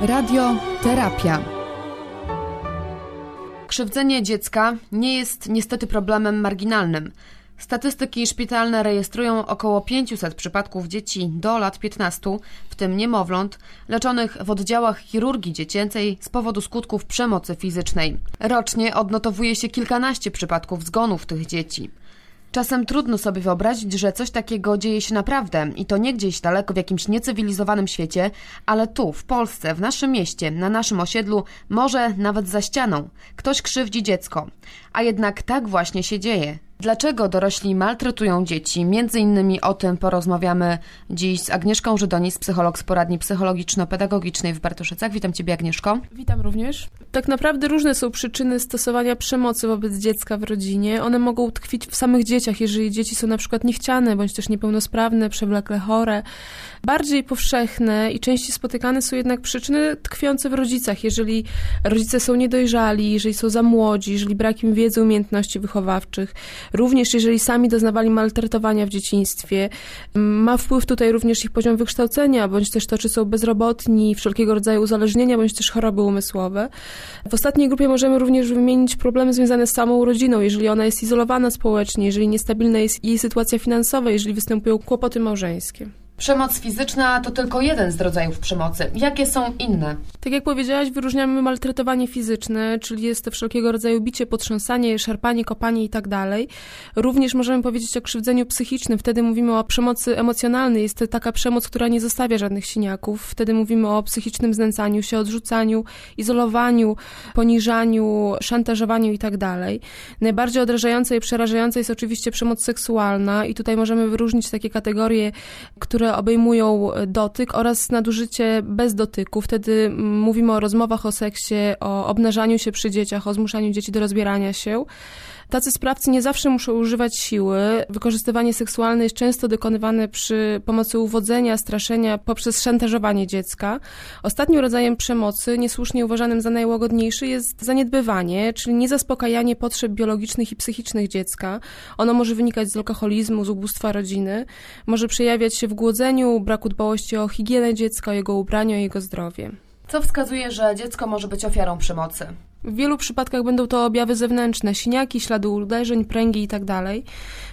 Radioterapia. Krzywdzenie dziecka nie jest niestety problemem marginalnym. Statystyki szpitalne rejestrują około 500 przypadków dzieci do lat 15, w tym niemowląt, leczonych w oddziałach chirurgii dziecięcej z powodu skutków przemocy fizycznej. Rocznie odnotowuje się kilkanaście przypadków zgonów tych dzieci. Czasem trudno sobie wyobrazić, że coś takiego dzieje się naprawdę i to nie gdzieś daleko w jakimś niecywilizowanym świecie, ale tu, w Polsce, w naszym mieście, na naszym osiedlu, może nawet za ścianą. Ktoś krzywdzi dziecko. A jednak tak właśnie się dzieje. Dlaczego dorośli maltretują dzieci? Między innymi o tym porozmawiamy dziś z Agnieszką Żydonis, psycholog z poradni psychologiczno-pedagogicznej w Bartoszycach. Witam Ciebie Agnieszko. Witam również. Tak naprawdę różne są przyczyny stosowania przemocy wobec dziecka w rodzinie. One mogą tkwić w samych dzieciach, jeżeli dzieci są na przykład niechciane, bądź też niepełnosprawne, przewlekle chore. Bardziej powszechne i częściej spotykane są jednak przyczyny tkwiące w rodzicach, jeżeli rodzice są niedojrzali, jeżeli są za młodzi, jeżeli brak im wiedzy, umiejętności wychowawczych, Również jeżeli sami doznawali maltretowania w dzieciństwie, ma wpływ tutaj również ich poziom wykształcenia, bądź też to, czy są bezrobotni, wszelkiego rodzaju uzależnienia, bądź też choroby umysłowe. W ostatniej grupie możemy również wymienić problemy związane z samą rodziną, jeżeli ona jest izolowana społecznie, jeżeli niestabilna jest jej sytuacja finansowa, jeżeli występują kłopoty małżeńskie. Przemoc fizyczna to tylko jeden z rodzajów przemocy. Jakie są inne? Tak jak powiedziałaś, wyróżniamy maltretowanie fizyczne, czyli jest to wszelkiego rodzaju bicie, potrząsanie, szarpanie, kopanie itd. Tak Również możemy powiedzieć o krzywdzeniu psychicznym. Wtedy mówimy o przemocy emocjonalnej. Jest to taka przemoc, która nie zostawia żadnych siniaków. Wtedy mówimy o psychicznym znęcaniu się, odrzucaniu, izolowaniu, poniżaniu, szantażowaniu itd. Tak Najbardziej odrażająca i przerażająca jest oczywiście przemoc seksualna i tutaj możemy wyróżnić takie kategorie, które obejmują dotyk oraz nadużycie bez dotyku. Wtedy mówimy o rozmowach o seksie, o obnażaniu się przy dzieciach, o zmuszaniu dzieci do rozbierania się. Tacy sprawcy nie zawsze muszą używać siły. Wykorzystywanie seksualne jest często dokonywane przy pomocy uwodzenia, straszenia poprzez szantażowanie dziecka. Ostatnim rodzajem przemocy, niesłusznie uważanym za najłagodniejszy, jest zaniedbywanie, czyli niezaspokajanie potrzeb biologicznych i psychicznych dziecka. Ono może wynikać z alkoholizmu, z ubóstwa rodziny, może przejawiać się w głodzeniu, braku dbałości o higienę dziecka, o jego ubranie, o jego zdrowie. Co wskazuje, że dziecko może być ofiarą przemocy? W wielu przypadkach będą to objawy zewnętrzne, siniaki, ślady uderzeń, pręgi itd. Tak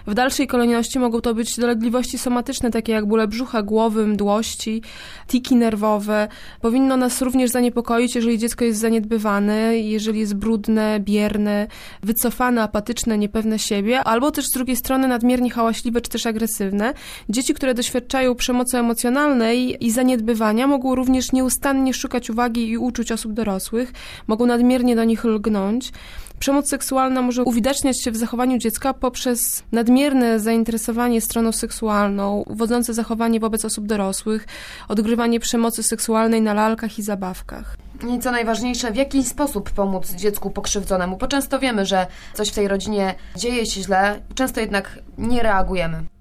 w dalszej kolejności mogą to być dolegliwości somatyczne, takie jak bóle brzucha, głowy, mdłości, tiki nerwowe. Powinno nas również zaniepokoić, jeżeli dziecko jest zaniedbywane, jeżeli jest brudne, bierne, wycofane, apatyczne, niepewne siebie, albo też z drugiej strony nadmiernie hałaśliwe czy też agresywne. Dzieci, które doświadczają przemocy emocjonalnej i zaniedbywania, mogą również nieustannie szukać uwagi i uczuć osób dorosłych, mogą nadmiernie do nich lgnąć. Przemoc seksualna może uwidaczniać się w zachowaniu dziecka poprzez nadmierne zainteresowanie stroną seksualną, uwodzące zachowanie wobec osób dorosłych, odgrywanie przemocy seksualnej na lalkach i zabawkach. I co najważniejsze, w jaki sposób pomóc dziecku pokrzywdzonemu? Bo często wiemy, że coś w tej rodzinie dzieje się źle, często jednak nie reagujemy.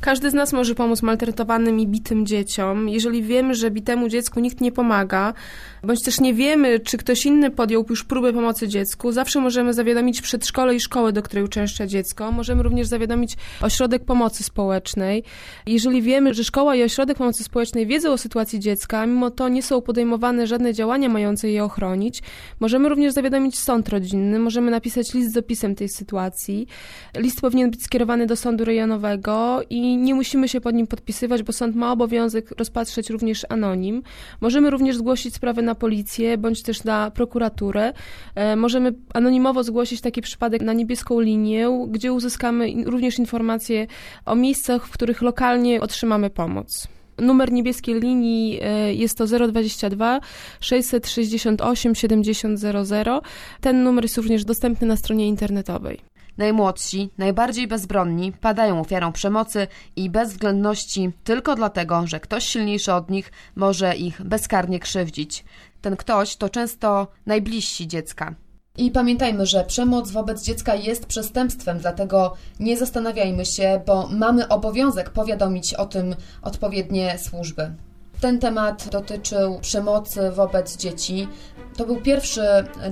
Każdy z nas może pomóc maltretowanym i bitym dzieciom. Jeżeli wiemy, że bitemu dziecku nikt nie pomaga, bądź też nie wiemy, czy ktoś inny podjął już próbę pomocy dziecku, zawsze możemy zawiadomić przedszkole i szkołę, do której uczęszcza dziecko. Możemy również zawiadomić ośrodek pomocy społecznej. Jeżeli wiemy, że szkoła i ośrodek pomocy społecznej wiedzą o sytuacji dziecka, mimo to nie są podejmowane żadne działania mające je ochronić, możemy również zawiadomić sąd rodzinny, możemy napisać list z opisem tej sytuacji. List powinien być skierowany do sądu rejonowego i nie musimy się pod nim podpisywać, bo sąd ma obowiązek rozpatrzeć również anonim. Możemy również zgłosić sprawę na policję bądź też na prokuraturę. E, możemy anonimowo zgłosić taki przypadek na niebieską linię, gdzie uzyskamy również informacje o miejscach, w których lokalnie otrzymamy pomoc. Numer niebieskiej linii e, jest to 022 668 7000. Ten numer jest również dostępny na stronie internetowej. Najmłodsi, najbardziej bezbronni padają ofiarą przemocy i bezwzględności tylko dlatego, że ktoś silniejszy od nich może ich bezkarnie krzywdzić. Ten ktoś to często najbliżsi dziecka. I pamiętajmy, że przemoc wobec dziecka jest przestępstwem, dlatego nie zastanawiajmy się, bo mamy obowiązek powiadomić o tym odpowiednie służby. Ten temat dotyczył przemocy wobec dzieci. To był pierwszy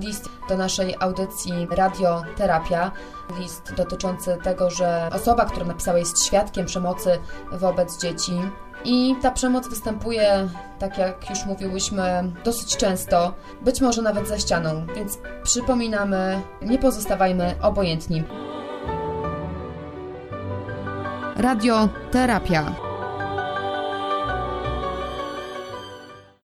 list do naszej audycji Radioterapia. List dotyczący tego, że osoba, która napisała, jest świadkiem przemocy wobec dzieci. I ta przemoc występuje, tak jak już mówiłyśmy, dosyć często, być może nawet za ścianą, więc przypominamy, nie pozostawajmy obojętni. Radioterapia.